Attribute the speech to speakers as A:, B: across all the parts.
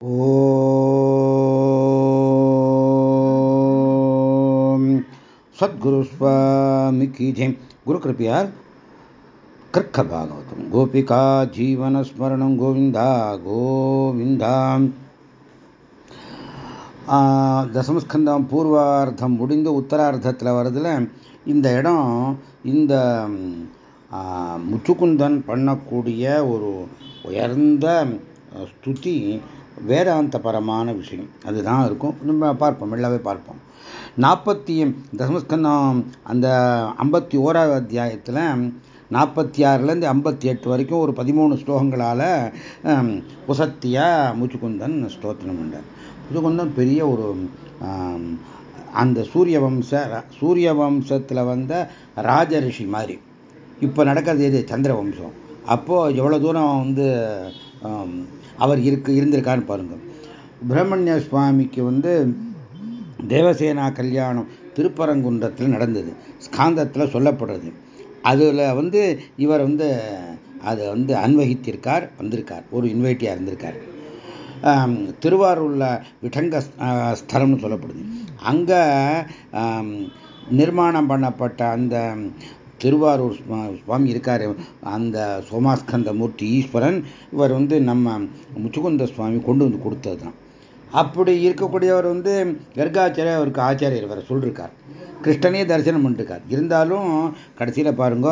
A: ஓம். சத்குரு சுவாமி ஜெயம் குரு கிருப்பியார் கர்க்க பாகவதம் கோபிகா ஜீவனஸ்மரணம் கோவிந்தா கோவிந்தா. தசமஸ்கந்தம் பூர்வார்த்தம் முடிந்து உத்தரார்த்தத்தில் வர்றதுல இந்த இடம் இந்த முச்சுக்குந்தன் பண்ணக்கூடிய ஒரு உயர்ந்த ஸ்துதி வேதாந்தபரமான விஷயம். அதுதான் இருக்கும். நம்ம பார்ப்போம். எல்லாவே பார்ப்போம். நாற்பத்தி தசமஸ்கந்தம் அந்த ஐம்பத்தி ஓராவது அத்தியாயத்தில் நாற்பத்தி ஆறுலேருந்து ஐம்பத்தி எட்டு வரைக்கும் ஒரு பதிமூணு ஸ்லோகங்களால் உசத்தியாக முச்சுக்குந்தன் ஸ்தோத்திரம் பண்ணார் முச்சுக்குந்தன் பெரிய ஒரு அந்த சூரிய வம்ச சூரிய வம்சத்தில் வந்த ராஜரிஷி மாதிரி. இப்போ நடக்கிறது எது? சந்திர வம்சம். அப்போது எவ்வளோ தூரம் வந்து அவர் இருக்கு இருந்திருக்கான்னு பாருங்க. பிரம்மண்ய சுவாமிக்கு வந்து தேவசேனா கல்யாணம் திருப்பரங்குன்றத்தில் நடந்தது. ஸ்காந்தத்தில் சொல்லப்படுறது. அதில் வந்து இவர் வந்து அதை வந்து அன்வகித்திருக்கார் வந்திருக்கார். ஒரு இன்வைட்டியாக இருந்திருக்கார். திருவாரூரில் விடங்க ஸ்தலம்னு சொல்லப்படுது. அங்கே நிர்மாணம் பண்ணப்பட்ட அந்த திருவாரூர் சுவாமி இருக்கார். அந்த சோமாஸ்கந்த மூர்த்தி ஈஸ்வரன் இவர் வந்து நம்ம முச்சுகுந்த சுவாமி கொண்டு வந்து கொடுத்தது தான் அப்படி இருக்கக்கூடியவர் வந்து கர்காச்சாரிய அவருக்கு ஆச்சாரியர் வர சொல்லிருக்கார். கிருஷ்ணனே தரிசனம் பண்ணிருக்கார். இருந்தாலும் கடைசியில் பாருங்க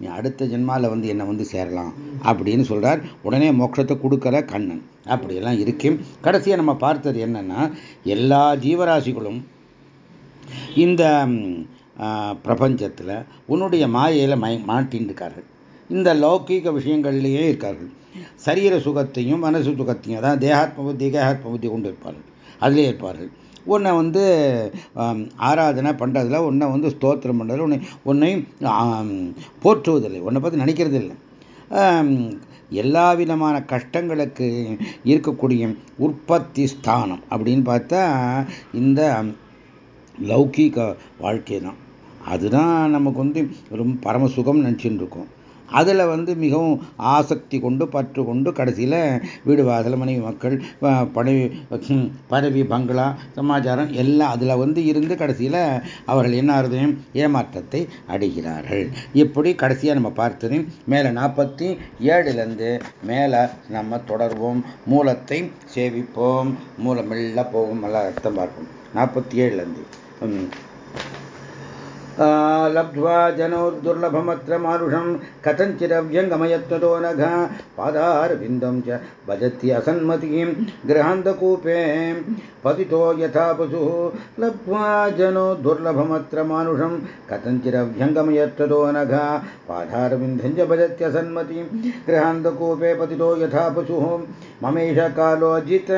A: நீ அடுத்த ஜென்மாவில் வந்து என்னை வந்து சேரலாம் அப்படின்னு சொல்கிறார் உடனே மோட்சத்தை கொடுக்குற கண்ணன். அப்படியெல்லாம் இருக்கு. கடைசியாக நம்ம பார்த்தது என்னன்னா எல்லா ஜீவராசிகளும் இந்த பிரபஞ்சத்தில் உன்னுடைய மாயையில் மய மாட்டின்றிருக்கார்கள் இந்த லௌகீக விஷயங்கள்லேயே இருக்கார்கள். சரீர சுகத்தையும் மனசு சுகத்தையும் அதான் தேகாத்ம புத்தி தேகாத்ம புத்தி கொண்டு இருப்பார்கள். அதிலே இருப்பார்கள். உன்னை வந்து ஆராதனை பண்ணுறதுல உன்னை வந்து ஸ்தோத்திரம் பண்ணுறது உன்னை ஒன்றையும் போற்றுவதில்லை. உன்னை பற்றி நினைக்கிறது இல்லை எல்லா விதமான கஷ்டங்களுக்கு இருக்கக்கூடிய உற்பத்தி ஸ்தானம் அப்படின்னு பார்த்தா இந்த லௌகீக வாழ்க்கை தான் அதுதான் நமக்கு வந்து ரொம்ப பரமசுகம் நினச்சின்னு இருக்கோம் அதில் வந்து மிகவும் ஆசக்தி கொண்டு பற்று கொண்டு கடைசியில் வீடு வாசல் மனைவி மக்கள் பதவி பதவி பங்களா சமாச்சாரம் எல்லாம் அதில் வந்து இருந்து கடைசியில் அவர்கள் என்ன ஏமாற்றத்தை அடைகிறார்கள். இப்படி கடைசியாக நம்ம பார்த்தது மேலே நாற்பத்தி ஏழுலேருந்து மேலே நம்ம தொடர்வோம். மூலத்தை சேவிப்போம். மூலம் மெல்ல போவோம் எல்லாம் அர்த்தம் பார்ப்போம். நாற்பத்தி ஏழுலேருந்து. लब्ध्वा जनोर्दुर्लभमत्र मानुषं कथञ्चिदव्यङ्गमयत्वतो नघ पादारविन्दं च भजति असन्मतिं गृहान्तकूपे पतितो यथा पशुः लब्ध्वा जनो दुर्लभमत्र मानुषं कथञ्चिदव्यङ्गमयत्वतो नघ पादारविन्दं च भजत्यसन्मतिं गृहान्तकूपे पतितो यथा पशुः ममेष कालोजित्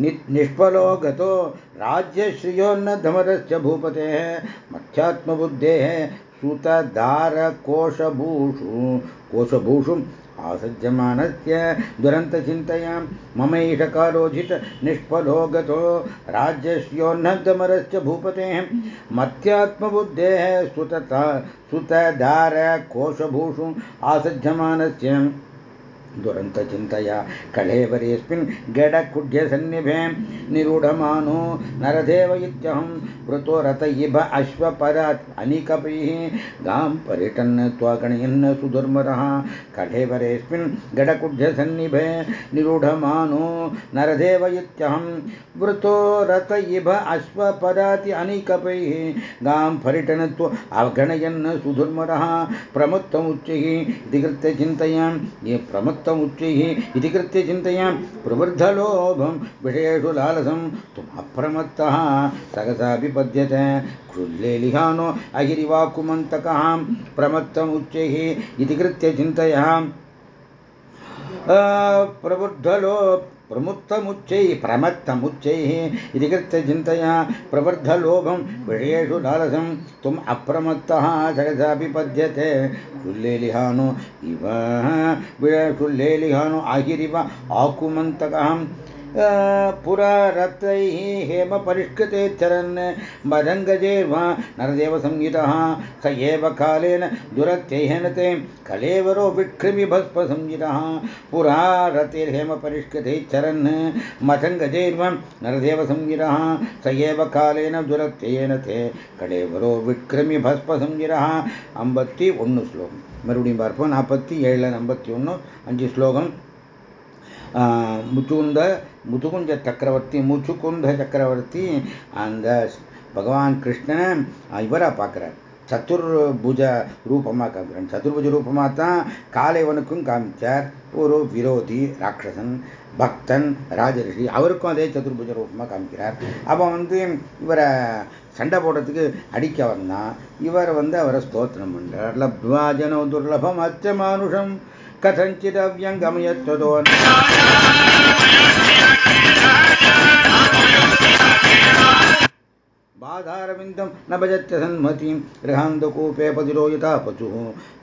A: निष्फलो गतो राज्यश्रियोन्नधमरश्च भूपतेः मत्स्यात्मबुद्धेः सुतदारकोशभूषु कोशभूषुम् आसज्यमानस्य दुरन्तचिन्तयां ममैषकालोजित निष्फलो गतो राज्यस्योन्नतमरश्च भूपतेः मत्यात्मबुद्धेः सुतता सुतदारकोशभूषु आसज्यमानस्य दुरन्तचिन्तया कलेवरेऽस्मिन् गडकुड्यसन्निभे निरूढमानो नरदेव इत्यहं वृतो रत इव अश्वपरात् अनिकपैः गां परिटन् त्वागणयन् सुदुर्मरः कलेवरेऽस्मिन् गडकुड्यसन्निभे निरूढमानो नरदेव इत्यहं वृतो रत इव अश्वपराति अनिकपैः गां परिटन् त्व अगणयन् सुधुर्मरः प्रमुत्तमुच्चैः इति कृत्य ये प्रमुत् उच्चैः इति कृत्य चिन्तयां प्रवृद्धलोभं विषयेषु लालसं त्वमप्रमत्तः सहसा विपद्यते क्षुल्लेलिहानो अहिरिवाकुमन्तकः प्रमत्तमुच्चैः इति कृत्य चिन्तयाम्। प्रवृद्धलो प्रमुत्तमुच्चैः प्रमत्तमुच्चैः इति कृत्य चिन्तया प्रवर्धलोभं विषयेषु लालसं त्वम् अप्रमत्तः सहसापि पद्यते कुल्लेलिहानो इव कुल्लेलिहानो आहिरिव आकुमन्तकः। पुरा रत्तैः हेम परिष्कृते चरन् मदङ्गजेर्वा नरदेवसंहितः स एव कालेन दुरत्यहेन ते कलेवरो विक्रिमि भस्मसंहितः पुरा रतिर्हेम परिष्कृते चरन् मदङ्गजेर्वा नरदेवसंहितः स एव कालेन दुरत्ययेन ते कलेवरो விக்ரமி பஸ்பசங்கிரா ஐம்பத்தி ஒன்று ஸ்லோகம் மறுபடியும் பார்ப்போம் நாற்பத்தி ஏழில் ஐம்பத்தி ஒன்று அஞ்சு ஸ்லோகம் முச்சுகுந்த முதுகுந்த சக்கரவர்த்தி முச்சுக்குந்த சக்கரவர்த்தி அந்த பகவான் கிருஷ்ணன் இவராக பார்க்குறார். சதுர்புஜ ரூபமாக காமிக்கிறான் சதுர்புஜ ரூபமாக தான் காலைவனுக்கும் காமிச்சார். ஒரு விரோதி ராட்சசன் பக்தன் ராஜரிஷி அவருக்கும் அதே சதுர்புஜ ரூபமாக காமிக்கிறார். அப்போ வந்து இவரை சண்டை போடுறதுக்கு அடிக்க வந்தான் இவர் வந்து அவரை ஸ்தோத்திரம் பண்ணுறார் லப்துவாஜனோ துர்லபம் அச்ச மானுஷம் கதஞ்சித் बाधारविन्दं न भजत्य सन्मतिं गृहान्तकूपे पतिरो यथा पशुः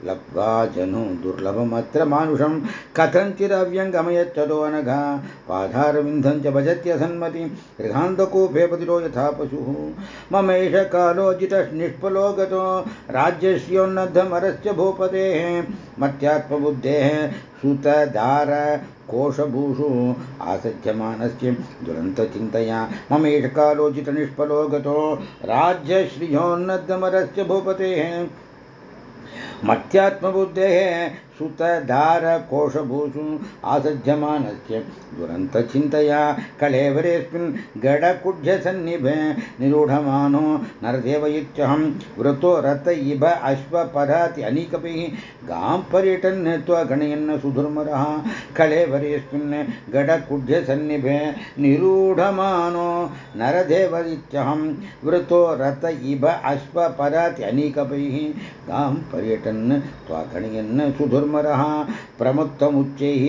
A: लब्ध्वा जनु दुर्लभमत्र मानुषं कथञ्चिदव्यङ्गमयच्छदो अनघा बाधारविन्दं च भजत्य सन्मतिं गृहान्तकूपे पतिरो यथा पशुः ममेष कालोजितः निष्फलो गतो राज्यस्योन्नद्धमरश्च भूपतेः मत्यात्मबुद्धेः सुतधारकोशभूषु से दुरन्तचिन्तया। मम एषकालोचितनिष्फलो गतो राज्यश्रियोन्नद्मरस्य भूपतेः। मत्यात्मबुद्धेः सुतधारकोशभूषु आसज्यमानस्य दुरन्तचिन्तया कलेवरेऽस्मिन् गडकुड्यसन्निभे निरूढमानो नरदेव इत्यहं वृतो रत इव अश्वपराति अनीकपिः गां पर्यटन् त्वगणयन्न सुधुर्मरः कलेवरेऽस्मिन् गडकुड्यसन्निभे निरूढमानो नरदेव इत्यहं वृतो रत इव अश्वपराति अनीकपैः गां पर्यटन् त्वागणयन्न सुधुर् दुर्मरः प्रमुत्तमुच्चैः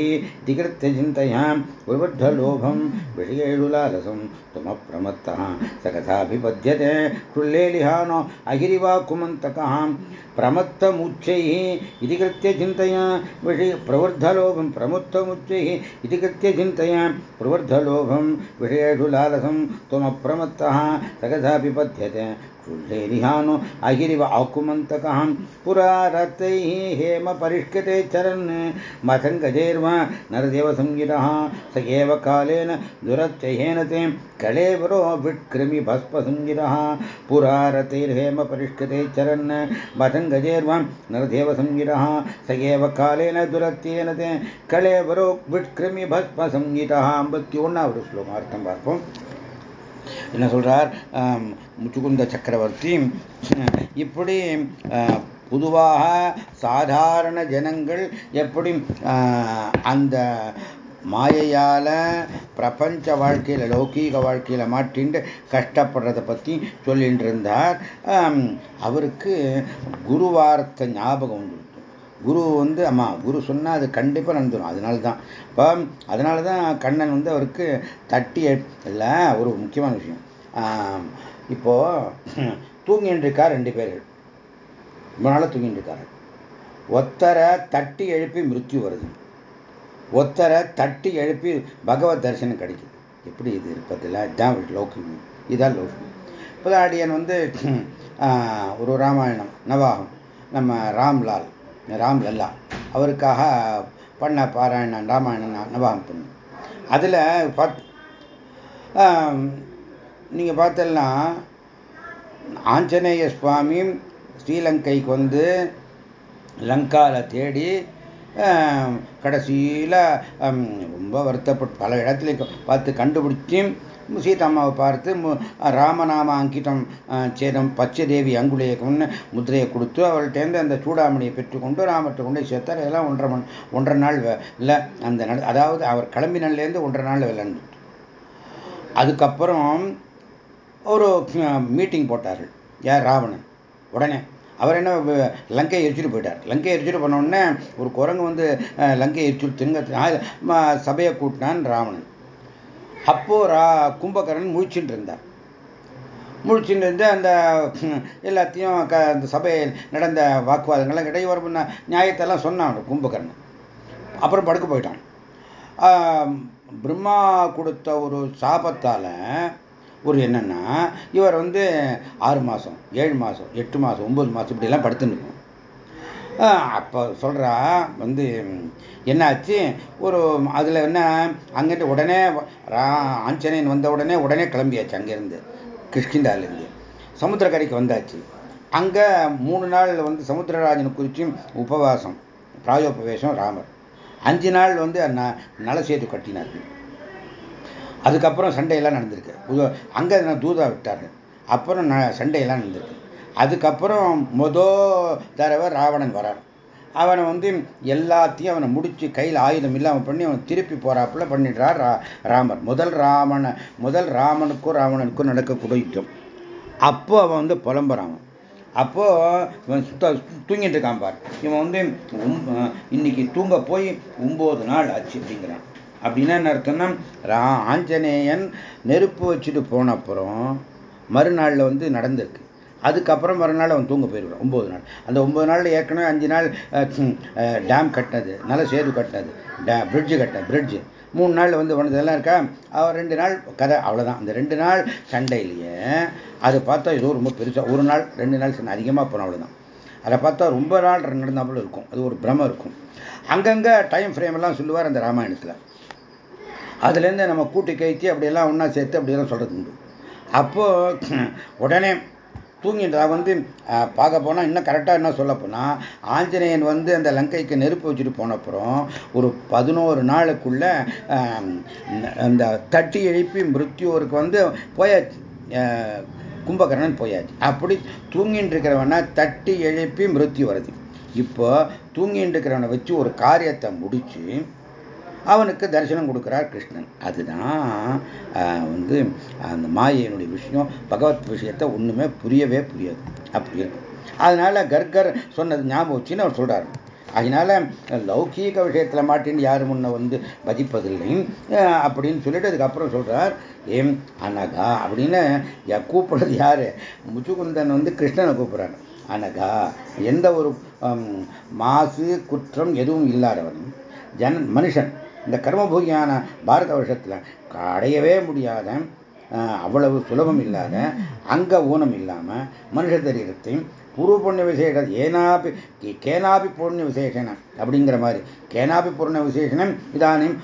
A: धिकृत्य चिन्तया प्रबुद्धलोभं विषयेडुलालसं तुमप्रमत्तः स कथाभिपद्यते कृल्लेलिहानो अगिरिवा कुमन्तकः प्रमत्तमुच्चैः इति कृत्य चिन्तया विषय प्रवृद्धलोभं प्रमुक्तमुच्चैः इति कृत्य चिन्तया प्रवृद्धलोभं विषयेषु लालसं त्वमप्रमत्तः स कथाभिपद्यते क्षुल्लेरिहानो अहिरिव आकुमन्तकः। पुरा रतैः हेम परिष्कृते चरन्। मथङ्गजेर्वा नरदेवसंगितः स एव कालेन दुरत्यहेन ते कलेवरो विट्कृमि भस्मसंगितः पुरा रतैर्हेम परिष्कृते चरन्। मथङ्गजेर्वा नरदेवसंगितः स एव कालेन दुरत्येन ते कलेवरो विट्कृमि भस्मसंगितः ஐம்பத்தி ஒன்றாவது ஸ்லோகம் அர்த்தம் பார்ப்போம் என்ன சொல்றார் முச்சுகுந்த சக்கரவர்த்தி இப்படி பொதுவாக சாதாரண ஜனங்கள் எப்படி அந்த மாயையால் பிரபஞ்ச வாழ்க்கையில் லௌகீக வாழ்க்கையில் மாட்டிண்டு கஷ்டப்படுறதை பற்றி சொல்லிட்டு இருந்தார் அவருக்கு குருவார்த்த ஞாபகம் உண்டு குரு வந்து அம்மா குரு சொன்னால் அது கண்டிப்பாக நடந்துடும் அதனால தான் இப்போ அதனால தான் கண்ணன் வந்து அவருக்கு தட்டி இல்லை ஒரு முக்கியமான விஷயம். இப்போது தூங்கின்னு இருக்கா ரெண்டு பேர்கள். ரொம்ப நாளாக தூங்கிட்டு இருக்காரு ஒத்தரை தட்டி எழுப்பி மிருத்யு வருது. ஒத்தரை தட்டி எழுப்பி பகவத் தரிசனம் கிடைக்குது. எப்படி இது இருப்பதில்ல? இதான் லோகம் இதான் லோகம் புதாடியன் வந்து ஒரு ராமாயணம் நவாகம். நம்ம ராம்லால் ராம் லல்லா. அவருக்காக பண்ண பாராயணம் ராமாயணம் நவாகம் பண்ணு அதில் பார்த்து நீங்கள் பார்த்தெல்லா ஆஞ்சநேய சுவாமி ஸ்ரீலங்கைக்கு வந்து லங்காவில் தேடி கடைசியில் ரொம்ப வருத்தப்பட்டு பல இடத்துல பார்த்து கண்டுபிடிச்சி சீதாம்மாவை பார்த்து ராமநாம அங்கிதம் சேதம் பச்சைதேவி அங்குலேயக்கம்னு முதிரையை கொடுத்து அவள்கிட்டேருந்து அந்த சூடாமணியை பெற்றுக்கொண்டு ராமத்தை கொண்டு சேர்த்தார். இதெல்லாம் ஒன்றரை மண் ஒன்றரை நாள் இல்லை அந்த அதாவது அவர் கிளம்பினிலேருந்து ஒன்றரை நாள் விளையாண்டு அதுக்கப்புறம் ஒரு மீட்டிங் போட்டார்கள். யார்? ராவணன். உடனே அவர் என்ன லங்கையை எரிச்சுட்டு போயிட்டார். லங்கையை எரிச்சுட்டு போன ஒரு குரங்கு வந்து லங்கையை எரிச்சுட்டு திருங்க சபையை கூட்டினான் ராவணன். அப்போ ரா கும்பகரன் முழிச்சுட்டு இருந்தார். முழிச்சுட்டு இருந்து அந்த எல்லாத்தையும் க அந்த சபையில் நடந்த வாக்குவாதங்கள்லாம் கிடையாது ஒரு நியாயத்தெல்லாம் சொன்னான் கும்பகர்ணன். அப்புறம் படுக்க போயிட்டான். பிரம்மா கொடுத்த ஒரு சாபத்தால் ஒரு என்னன்னா இவர் வந்து ஆறு மாதம் ஏழு மாதம் எட்டு மாதம் ஒம்பது மாதம் இப்படிலாம் படுத்துன்னு அப்போ சொல்கிறா வந்து என்னாச்சு? ஒரு அதில் என்ன அங்கிட்டு உடனே ஆஞ்சநேயன் வந்த உடனே உடனே கிளம்பியாச்சு அங்கேருந்து கிருஷ்கிண்டாலேருந்து சமுத்திரக்கரைக்கு வந்தாச்சு. அங்கே மூணு நாள் வந்து சமுத்திரராஜனை குறிச்சும் உபவாசம் பிராயோபவேசம் ராமர். அஞ்சு நாள் வந்து நலசேது கட்டினார்கள். அதுக்கப்புறம் சண்டையெல்லாம் நடந்திருக்கு. அங்கே தூதா விட்டார்கள் அப்புறம் சண்டையெல்லாம் நடந்திருக்கு. அதுக்கப்புறம் மொத தடவை ராவணன் வரான். அவனை வந்து எல்லாத்தையும் அவனை முடிச்சு கையில் ஆயுதம் இல்லாமல் பண்ணி அவன் திருப்பி போறாப்புல பண்ணிடுறார் ராமர். முதல் ராமனை முதல் ராமனுக்கும் ராவணனுக்கும் நடக்கக்கூடிய யுத்தம். அப்போ அவன் வந்து புலம்புறான். அப்போ இவன் சுத்த தூங்கிட்டு இருக்கான் பார். இவன் வந்து இன்னைக்கு தூங்க போய் ஒம்பது நாள் ஆச்சு அப்படிங்கிறான். அப்படின்னா என்ன அர்த்தம்னா ஆஞ்சநேயன் நெருப்பு வச்சுட்டு போன அப்புறம் மறுநாளில் வந்து நடந்திருக்கு. அதுக்கப்புறம் மறுநாள் அவன் தூங்க போயிடுவான் ஒம்பது நாள். அந்த ஒம்பது நாளில் ஏற்கனவே அஞ்சு நாள் டேம் கட்டினது நல்ல சேது கட்டினது டே பிரிட்ஜு கட்டின பிரிட்ஜு மூணு நாள் வந்து உனதெல்லாம் இருக்கா? அவர் ரெண்டு நாள் கதை அவ்வளோதான் அந்த ரெண்டு நாள் சண்டையிலேயே அதை பார்த்தா ஏதோ ரொம்ப பெருசாக ஒரு நாள் ரெண்டு நாள் சண்டை அதிகமாக போனோம் அவ்வளோதான் அதை பார்த்தா ரொம்ப நாள் நடந்தாப்புல இருக்கும். அது ஒரு பிரமம் இருக்கும். அங்கங்கே டைம் ஃப்ரேம் எல்லாம் சொல்லுவார் அந்த ராமாயணத்தில். அதுலேருந்து நம்ம கூட்டி கைத்தி அப்படியெல்லாம் ஒன்றா சேர்த்து அப்படியெல்லாம் சொல்கிறது உண்டு. அப்போது உடனே தூங்கிட்டா வந்து பார்க்க போனால் இன்னும் கரெக்டாக என்ன சொல்ல போனால் ஆஞ்சநேயன் வந்து அந்த லங்கைக்கு நெருப்பு வச்சுட்டு போனப்புறம் ஒரு பதினோரு நாளுக்குள்ள அந்த தட்டி எழுப்பி மிருத்யூருக்கு வந்து போயாச்சு. கும்பகர்ணன் போயாச்சு. அப்படி தூங்கிட்டு இருக்கிறவனா தட்டி எழுப்பி மிருத்யு வருது இப்போ தூங்கிட்டு இருக்கிறவனை வச்சு ஒரு காரியத்தை முடித்து அவனுக்கு தரிசனம் கொடுக்குறார் கிருஷ்ணன். அதுதான் வந்து அந்த மாயையினுடைய விஷயம் பகவத் விஷயத்தை ஒன்றுமே புரியவே புரியாது. அப்படி இருக்கும் அதனால கர்கர் சொன்னது ஞாபகம் வச்சுன்னு அவர் சொல்றாரு. அதனால லௌகீக விஷயத்தில் மாட்டின்னு யாரும் முன்ன வந்து பதிப்பதில்லை அப்படின்னு சொல்லிட்டு அதுக்கப்புறம் சொல்றார் ஏம் அனகா அப்படின்னு கூப்பிடுறது யாரு? முச்சுகுந்தன் வந்து கிருஷ்ணனை கூப்பிடுறாரு. அனகா எந்த ஒரு மாசு குற்றம் எதுவும் இல்லாதவன் ஜன மனுஷன் இந்த கர்மபூகியான பாரத வருஷத்தில் அடையவே முடியாத அவ்வளவு சுலபம் இல்லாத அங்க ஊனம் இல்லாமல் மனுஷ தரீரத்தையும் பூர்வ புண்ணிய விசேஷ ஏனாபி கேனாபி புண்ணிய விசேஷனம் அப்படிங்கிற மாதிரி. கேனாபி புண்ணிய விசேஷனம் இதானும்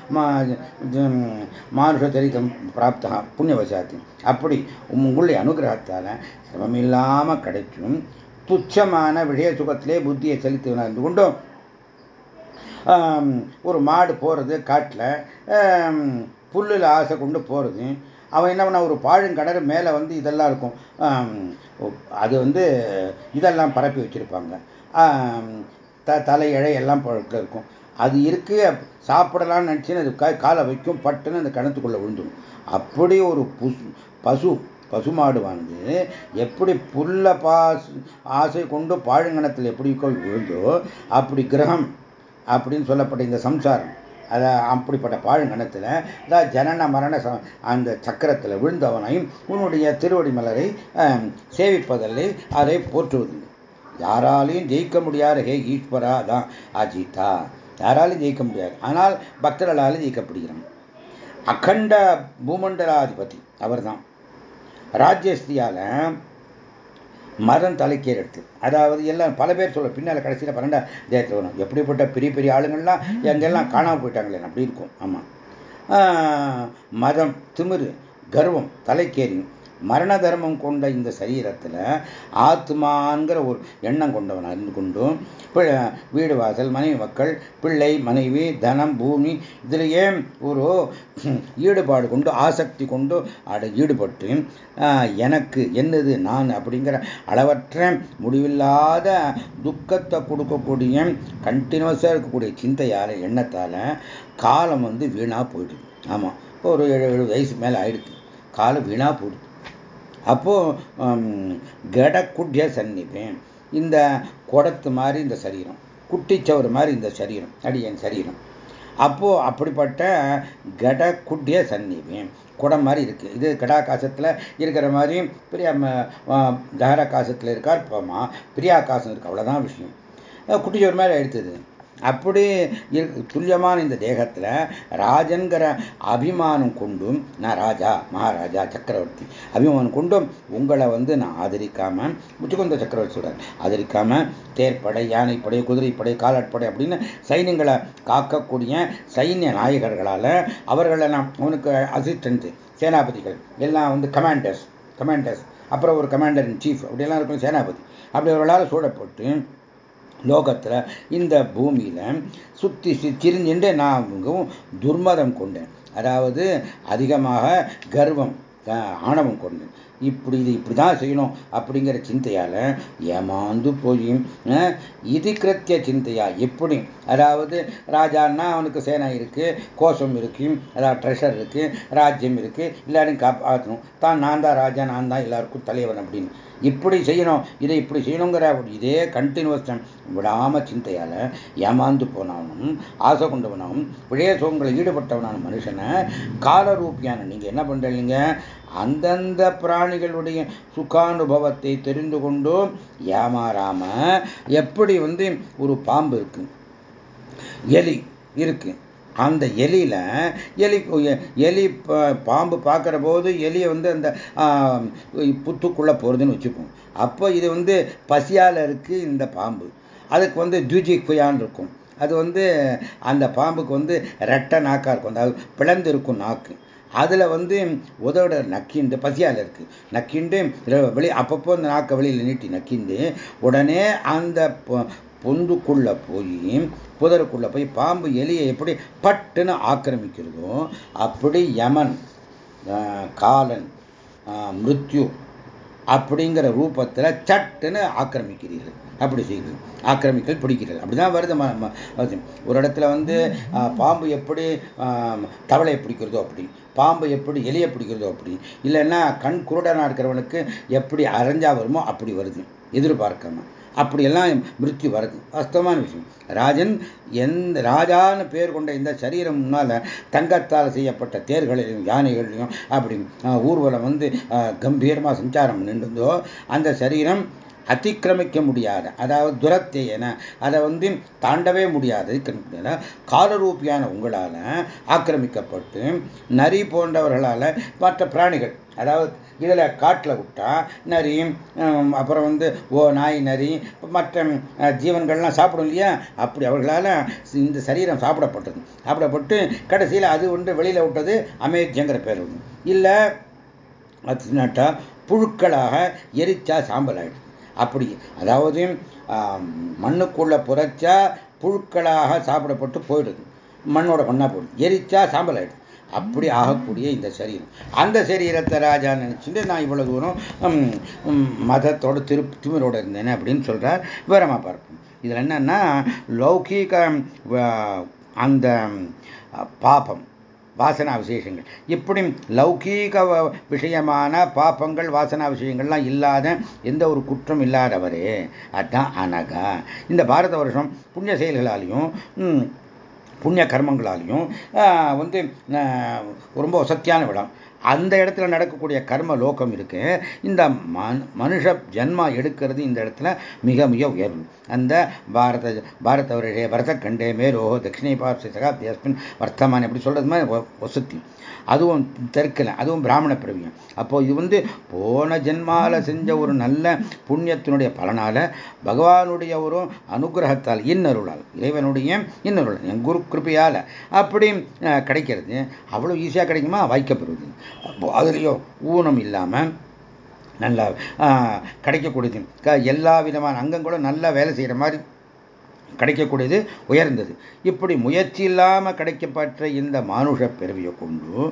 A: மானுஷ சரித்தம் பிராப்தா புண்ணியவசாத்தி. அப்படி உங்களுடைய அனுகிரகத்தால் சிரமம் இல்லாமல் கிடைச்சும் துச்சமான விஷய சுகத்திலே புத்தியை செலுத்தி இருந்து கொண்டும். ஒரு மாடு போகிறது காட்டில். புல்லில் ஆசை கொண்டு போகிறது அவன் என்ன பண்ண ஒரு பாழுங்கடறு மேலே வந்து இதெல்லாம் இருக்கும். அது வந்து இதெல்லாம் பரப்பி வச்சுருப்பாங்க. த தலை இழை எல்லாம் இருக்கும். அது இருக்கு சாப்பிடலாம்னு நினச்சின்னு அது காலை வைக்கும் பட்டுன்னு அந்த கணத்துக்குள்ளே விழுந்துடும் அப்படி ஒரு புசு பசு பசுமாடு வந்து எப்படி புல்ல பாசு ஆசை கொண்டு பாழுங்கணத்தில் எப்படி விழுந்தோ அப்படி கிரகம் அப்படின்னு சொல்லப்பட்ட இந்த சம்சாரம் அதை அப்படிப்பட்ட பாழ்கணத்தில் அதாவது ஜனன மரண அந்த சக்கரத்தில் விழுந்தவனையும் உன்னுடைய திருவடி மலரை சேவிப்பதில்லை அதை போற்றுவதில்லை. யாராலையும் ஜெயிக்க முடியாத. ஹே ஈஸ்வரா தான் அஜிதா. யாராலும் ஜெயிக்க முடியாது. ஆனால் பக்தர்களால் ஜெயிக்கப்படுகிறான். அகண்ட பூமண்டலாதிபதி அவர் தான் ராஜ்யஸ்தியால் மதம் தலைக்கேர் எடுத்து அதாவது எல்லாம் பல பேர் சொல்ல பின்னால் கடைசியில் பன்னெண்டா தேயத்தில் வரும் எப்படிப்பட்ட பெரிய பெரிய ஆளுங்கள்லாம் எங்கெல்லாம் காணாமல் போயிட்டாங்களே அப்படி இருக்கும். ஆமாம் மதம் திமிரு கர்வம் தலைக்கேறி. மரண தர்மம் கொண்ட இந்த சரீரத்தில் ஆத்மாங்கிற ஒரு எண்ணம் கொண்டவன் அறிந்து கொண்டும் வீடு வாசல் மனைவி மக்கள் பிள்ளை மனைவி தனம் பூமி இதிலேயே ஒரு ஈடுபாடு கொண்டு ஆசக்தி கொண்டு அட ஈடுபட்டு எனக்கு என்னது நான் அப்படிங்கிற அளவற்ற முடிவில்லாத துக்கத்தை கொடுக்கக்கூடிய கண்டினியூஸாக இருக்கக்கூடிய சிந்தையால் எண்ணத்தால் காலம் வந்து வீணாக போயிடுது. ஆமாம் இப்போ ஒரு ஏழு எழுபது வயசு மேலே ஆயிடுது. காலம் வீணாக போயிடுது. அப்போது கடக்குட்டிய சன்னிப்பேன். இந்த குடத்து மாதிரி இந்த சரீரம் குட்டிச்சவர் மாதிரி இந்த சரீரம் அடி என் சரீரம். அப்போது அப்படிப்பட்ட கட குட்டிய குடம் மாதிரி இருக்குது இது கடாகாசத்தில் இருக்கிற மாதிரி பெரிய தகராகாசத்தில் இருக்கார் பிரியாகாசம் இருக்குது அவ்வளோதான் விஷயம். குட்டிச்சவர் மாதிரி எடுத்தது அப்படி துல்லியமான இந்த தேகத்தில் ராஜன்கிற அபிமானம் கொண்டும் நான் ராஜா மகாராஜா சக்கரவர்த்தி அபிமானம் கொண்டும் உங்களை வந்து நான் ஆதரிக்காம முச்சுக்குந்த சக்கரவர்த்தி சொல்றார் ஆதரிக்காம தேர்ப்படை யானைப்படை குதிரைப்படை காலாட்படை அப்படின்னு சைன்யங்களை காக்கக்கூடிய சைன்ய நாயகர்களால் அவர்களை நான் அவனுக்கு அசிஸ்டன்ட் சேனாபதிகள் எல்லாம் வந்து கமாண்டர்ஸ் கமாண்டர்ஸ் அப்புறம் ஒரு கமாண்டர் இன் சீஃப் அப்படியெல்லாம் இருக்கும் சேனாபதி. அப்படி அவர்களால் சூழப்பட்டு லோகத்தில் இந்த பூமியில் சுற்றி திரிஞ்சுட்டு நான் மிகவும் துர்மதம் கொண்டேன். அதாவது அதிகமாக கர்வம் ஆணவம் கொண்டேன். இப்படி இது இப்படி தான் செய்யணும் அப்படிங்கிற சிந்தையால் ஏமாந்து போய் இது கிருத்திய சிந்தையா எப்படி? அதாவது ராஜான்னா அவனுக்கு சேனா இருக்கு கோஷம் இருக்குது அதாவது ட்ரெஷர் இருக்குது ராஜ்யம் இருக்குது எல்லாரையும் காப்பாற்றணும் தான் நான் தான் ராஜா நான் தான் எல்லாருக்கும் தலைவன் அப்படின்னு. இப்படி செய்யணும் இதை இப்படி செய்யணுங்கிற இதே கண்டினியூஸ் விடாம சிந்தையால் ஏமாந்து போனவனும் ஆசை கொண்டவனும் விழைய சோகங்களில் ஈடுபட்டவனான மனுஷனை காலரூபியான நீங்கள் என்ன பண்ணுறீங்க அந்தந்த பிராணிகளுடைய சுகானுபவத்தை தெரிந்து கொண்டு ஏமாறாம எப்படி வந்து ஒரு பாம்பு இருக்கு எலி இருக்கு அந்த எலியில் எலி எலி பாம்பு பார்க்குற போது எலியை வந்து அந்த புத்துக்குள்ளே போகிறதுன்னு வச்சுப்போம். அப்போ இது வந்து பசியால் இருக்குது இந்த பாம்பு. அதுக்கு வந்து ஜூஜி குயான் இருக்கும். அது வந்து அந்த பாம்புக்கு வந்து ரெட்டை நாக்காக இருக்கும். அதாவது பிளந்து இருக்கும் நாக்கு. அதில் வந்து உதவிட நக்கிண்டு பசியால் இருக்குது நக்கிண்டு வெளி அப்பப்போ அந்த நாக்கை வெளியில் நீட்டி நக்கிண்டு உடனே அந்த பொந்துக்குள்ளே போய் புதருக்குள்ளே போய் பாம்பு எலியை எப்படி பட்டுன்னு ஆக்கிரமிக்கிறதோ அப்படி யமன் காலன் மிருத்யு அப்படிங்கிற ரூபத்தில் சட்டுன்னு ஆக்கிரமிக்கிறீர்கள். அப்படி செய்கிறது ஆக்கிரமிக்கல் பிடிக்கிறது அப்படிதான் வருது ஒரு இடத்துல வந்து பாம்பு எப்படி தவளையை பிடிக்கிறதோ அப்படி பாம்பு எப்படி எலியை பிடிக்கிறதோ அப்படி இல்லைன்னா கண் குருடனாக இருக்கிறவனுக்கு எப்படி அரைஞ்சா வருமோ அப்படி வருது. எதிர்பார்க்காம. அப்படியெல்லாம் மிருத்தி வருது அஸ்தமான விஷயம். ராஜன் எந்த ராஜான்னு பேர் கொண்ட இந்த சரீரம் முன்னால் தங்கத்தால் செய்யப்பட்ட தேர்களிலையும் யானைகளிலும் அப்படி ஊர்வலம் வந்து கம்பீரமாக சஞ்சாரம் நின்றுந்தோ அந்த சரீரம் அத்திக்கிரமிக்க முடியாத அதாவது துரத்தேயன அதை வந்து தாண்டவே முடியாது. காலரூபியான உங்களால் ஆக்கிரமிக்கப்பட்டு நரி போன்றவர்களால் மற்ற பிராணிகள் அதாவது இதில் காட்டில் விட்டால் நரி அப்புறம் வந்து ஓ நாய் நரி மற்ற ஜீவன்கள்லாம் சாப்பிடும் இல்லையா? அப்படி அவர்களால் இந்த சரீரம் சாப்பிடப்பட்டது. சாப்பிடப்பட்டு கடைசியில் அது ஒன்று வெளியில் விட்டது அமேஜங்கிற பேர் ஒன்று இல்லை அது புழுக்களாக எரிச்சா சாம்பல் ஆயிடுது. அப்படி அதாவது மண்ணுக்குள்ள புரைச்சா புழுக்களாக சாப்பிடப்பட்டு போயிடுது. மண்ணோட மண்ணாக போயிடுது. எரிச்சா சாம்பல் ஆயிடுது. அப்படி ஆகக்கூடிய இந்த சரீரம். அந்த சரீரத்தை ராஜா நினைச்சுட்டு நான் இவ்வளவு தூரம் மதத்தோட திரு திமிரோட இருந்தேன் அப்படின்னு சொல்றார் விவரமா பார்ப்போம். இதுல என்னன்னா லௌகீக அந்த பாபம் வாசனா விசேஷங்கள் இப்படி லௌகீக விஷயமான பாப்பங்கள் வாசனா விஷயங்கள்லாம் இல்லாத எந்த ஒரு குற்றம் இல்லாதவரே. அதுதான் அனகா. இந்த பாரத வருஷம் புண்ணிய செயல்களாலையும் புண்ணிய கர்மங்களாலையும் வந்து ரொம்ப வசத்தியான விடம். அந்த இடத்துல நடக்கக்கூடிய கர்ம லோகம் இருக்கு. இந்த மனுஷ ஜென்மா எடுக்கிறது இந்த இடத்துல மிக மிக உயர்வு. அந்த பாரத பாரத வருஷே பரத கண்டே மேலோ தட்சிணை பார்த்து சகாப்தி அஸ்மின் வர்த்தமான் எப்படி சொல்றது மாதிரி வசதி அதுவும் தெற்கில் அதுவும் பிராமண பிரவியம் அப்போ இது வந்து போன ஜென்மால செஞ்ச ஒரு நல்ல புண்ணியத்தினுடைய பலனால பகவானுடைய ஒரு அனுகிரகத்தால் இன்னருளால் இறைவனுடைய இன்னருளால் என் குரு கிருப்பையால் அப்படி கிடைக்கிறது. அவ்வளோ ஈஸியாக கிடைக்குமா? வாய்க்கப்படுவது. அதுலேயோ ஊனம் இல்லாமல் நல்லா கிடைக்கக்கூடியது. எல்லா விதமான அங்கங்களும் நல்லா வேலை செய்கிற மாதிரி கிடைக்கக்கூடியது உயர்ந்தது. இப்படி முயற்சி இல்லாமல் கிடைக்கப்பட்ட இந்த மானுஷ பிறவியை கொண்டு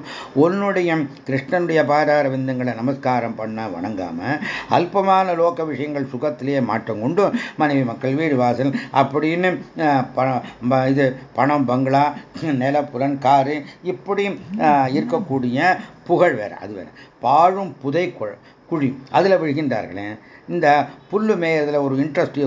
A: உன்னுடைய கிருஷ்ணனுடைய பாதார விந்தங்களை நமஸ்காரம் பண்ண வணங்காம அல்பமான லோக விஷயங்கள் சுகத்திலேயே மாற்றம் கொண்டு மனைவி மக்கள் வீடு வாசல் அப்படின்னு இது பணம் பங்களா நிலப்புலன் காரு இப்படி இருக்கக்கூடிய புகழ் வேற அது வேற. பாழும் புதை குழி அதில் விழுகின்றார்களே. இந்த புல்லு மேயறதுல ஒரு இன்ட்ரெஸ்ட்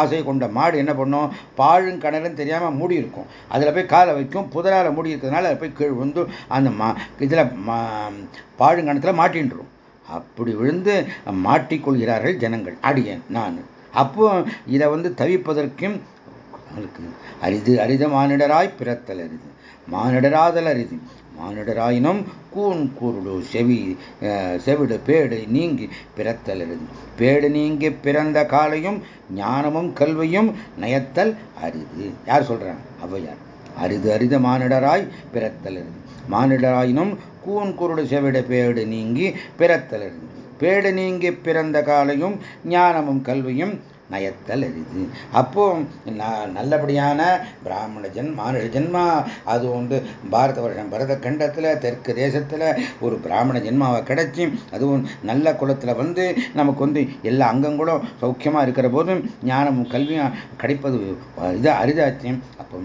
A: ஆசை கொண்ட மாடு என்ன பண்ணும்? பாழும் கணலும் தெரியாமல் மூடி இருக்கும். அதில் போய் காலை வைக்கும். புதரால் மூடி இருக்கிறதுனால அதை போய் கீழ் வந்து அந்த மா இதில் பாழுங்கணத்தில் மாட்டின்றும். அப்படி விழுந்து மாட்டிக்கொள்கிறார்கள் ஜனங்கள். அடியேன் நான். அப்போ இதை வந்து தவிப்பதற்கும் அவனுக்கு அரிது அரித மானிடராய் பிறத்தல் அரிது. மானிடராதல் அரிது மானிடராயினும் கூன் குருடு செவி செவிடு பேடு நீங்கி பிறத்தலரிது. பேடு நீங்கி பிறந்த காலையும் ஞானமும் கல்வியும் நயத்தல் அரிது. யார் சொல்றாங்க? ஔவையார். அரிது அரித மானிடராய் பிறத்தலரிது. மானிடராயினும் கூன் குருடு செவிட பேடு நீங்கி பிறத்தலரிது. பேடு நீங்கி பிறந்த காலையும் ஞானமும் கல்வியும் நயத்தல் அரிது அப்போ நல்லபடியான பிராமண ஜென்மா மானுஷ ஜென்மா அது வந்து பாரத வருஷம் பரத கண்டத்தில் தெற்கு தேசத்தில் ஒரு பிராமண ஜென்மாவை கிடைச்சி அதுவும் நல்ல குலத்தில் வந்து நமக்கு வந்து எல்லா அங்கங்களும் சௌக்கியமாக இருக்கிற போதும் ஞானமும் கல்வியும் கிடைப்பது இது அரிதாச்சு. அப்போ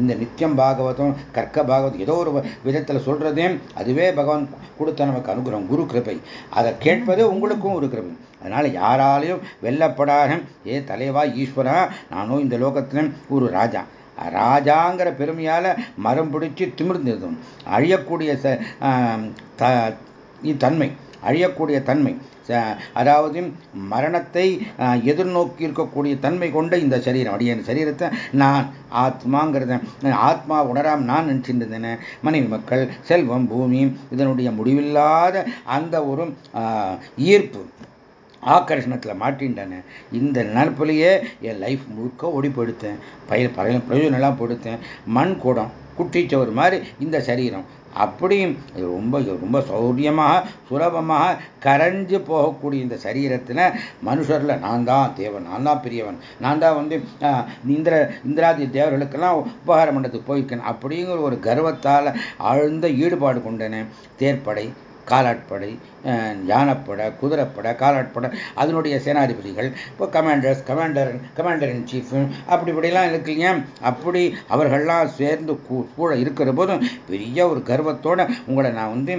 A: இந்த நித்தியம் பாகவதம் கற்க பாகவதம் ஏதோ ஒரு விதத்தில் சொல்றதே அதுவே பகவான் கொடுத்த நமக்கு அனுகிரகம் குரு கிருபை. அதை கேட்பது உங்களுக்கும் ஒரு கிருபை. அதனால யாராலையும் வெல்லப்படாத ஏ தலைவா ஈஸ்வரா நானும் இந்த லோகத்தில் ஒரு ராஜா. ராஜாங்கிற பெருமையால மரம் பிடிச்சி திமிர்ந்ததும் அழியக்கூடிய தன்மை அழியக்கூடிய தன்மை அதாவது மரணத்தை எதிர்நோக்கி இருக்கக்கூடிய தன்மை கொண்ட இந்த சரீரம். அடிய சரீரத்தை நான் ஆத்மாங்கிறத ஆத்மா உணராம் நான் நினச்சிருந்தேன் மனைவி மக்கள் செல்வம் பூமி இதனுடைய முடிவில்லாத அந்த ஒரு ஈர்ப்பு. ஆக்கர்ஷணத்தில் மாட்டின்டானே இந்த நினப்பிலேயே என் லைஃப் முழுக்க ஓடி போயிடுத்தேன் பயிர் பழைய பிரயோஜனம்லாம் போயிடுத்தேன் மண் கூடம் குட்டிச்சவர் மாதிரி இந்த சரீரம். அப்படியும் ரொம்ப ரொம்ப சௌரியமாக சுலபமாக கரைஞ்சு போகக்கூடிய இந்த சரீரத்தில் மனுஷரில் நான் தான் தேவன் நான் தான் பெரியவன். நான் தான் வந்து இந்திர இந்திராதி தேவர்களுக்கெல்லாம் உபகாரம் பண்ணதுக்கு போயிருக்கேன். அப்படிங்கிற ஒரு கர்வத்தால் ஆழ்ந்த ஈடுபாடு கொண்டேனே. தேர்ப்படை காலாட்படை யானைப்படை குதிரைப்படை காலாட்படை அதனுடைய சேனாதிபதிகள் இப்போ commanders commander commander in chief அப்படி இப்படிலாம் இருக்குங்க அப்படி அவர்கள்லாம் சேர்ந்து கூட இருக்கிற போதும் பெரிய ஒரு கர்வத்தோட உங்களை நான் வந்து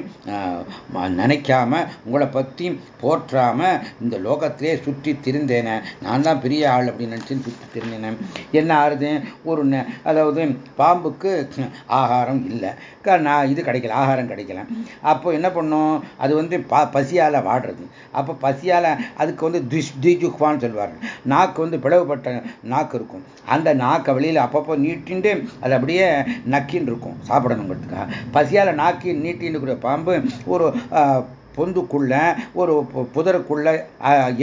A: நினைக்காம உங்களை பற்றி போற்றாம இந்த லோகத்திலே சுற்றி திருந்தேனே. நான் தான் பெரிய ஆள் அப்படின்னு நினச்சின்னு சுற்றி திரிந்தேனேன் என்ன ஆறுது? ஒரு அதாவது பாம்புக்கு ஆகாரம் இல்லை. நான் இது கிடைக்கல ஆகாரம் கிடைக்கல. அப்போ என்ன பண்ணும்? அது வந்து ப பசியால் வாடுறது அப்போ பசியால் அதுக்கு வந்து திஷ் திஜுஹ்வான்னு சொல்லுவார்கள் நாக்கு வந்து பிளவுபட்ட நாக்கு இருக்கும். அந்த நாக்கை வெளியில் அப்பப்போ நீட்டின்ட்டு அது அப்படியே நக்கின்னு இருக்கும் சாப்பிடணுங்கிறதுக்காக. பசியால் நாக்கி நீட்டின்னு இருக்கிற பாம்பு ஒரு பொந்துக்குள்ள ஒரு புதருக்குள்ள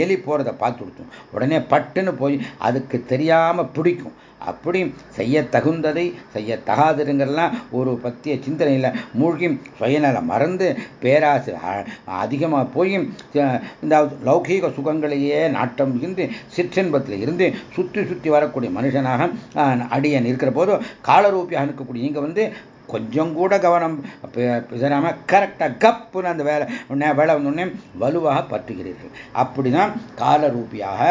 A: எலி போகிறத பார்த்து கொடுத்தோம். உடனே பட்டுன்னு போய் அதுக்கு தெரியாமல் பிடிக்கும். அப்படி செய்ய தகுந்ததை செய்ய தகாதுங்கிறலாம் ஒரு பத்திய சிந்தனையில் மூழ்கி சுயநல மறந்து பேராசை அதிகமாக போய் இந்த லௌகீக சுகங்களையே நாட்டம் மிகுந்து சிற்றின்பத்தில் இருந்து சுற்றி சுற்றி வரக்கூடிய மனுஷனாக அடியன் இருக்கிற போது காலரூபியாக இருக்கக்கூடிய இங்கே வந்து கொஞ்சம் கூட கவனம் இதனால் கரெக்டாக கப்புன்னு அந்த வேலை உடனே வேலை வந்தோடனே வலுவாக பற்றுகிறீர்கள். அப்படிதான் கால ரூபியாக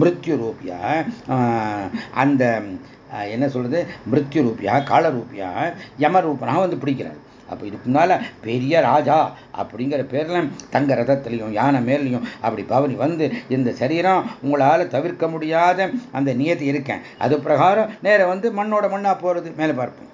A: மிருத்யு ரூபியாக அந்த என்ன சொல்றது? மிருத்யு ரூபியாக கால ரூபியாக வந்து பிடிக்கிறார். அப்போ இதுக்கு முன்னால் பெரிய ராஜா அப்படிங்கிற பேர்ல தங்க ரதத்துலையும் யானை மேலையும் அப்படி பவனி வந்து இந்த சரீரம் உங்களால் தவிர்க்க முடியாத அந்த நியத்தி இருக்கேன். அது பிரகாரம் நேரம் வந்து மண்ணோட மண்ணா போறது. மேலே பார்ப்போம்.